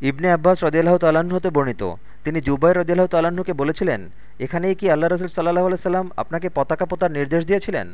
ইবনে আব্বাস রদিয়াল্লাহ তাল্লাহ্ন হতে বর্ণিত। তিনি জুবাই রদিয়াল্লাহ তাল্লাহ্নকে বলেছিলেন, এখানেই কি আল্লাহ রসুল সাল্লাহ সাল্লাম আপনাকে পতাকা পোতার নির্দেশ দিয়েছিলেন?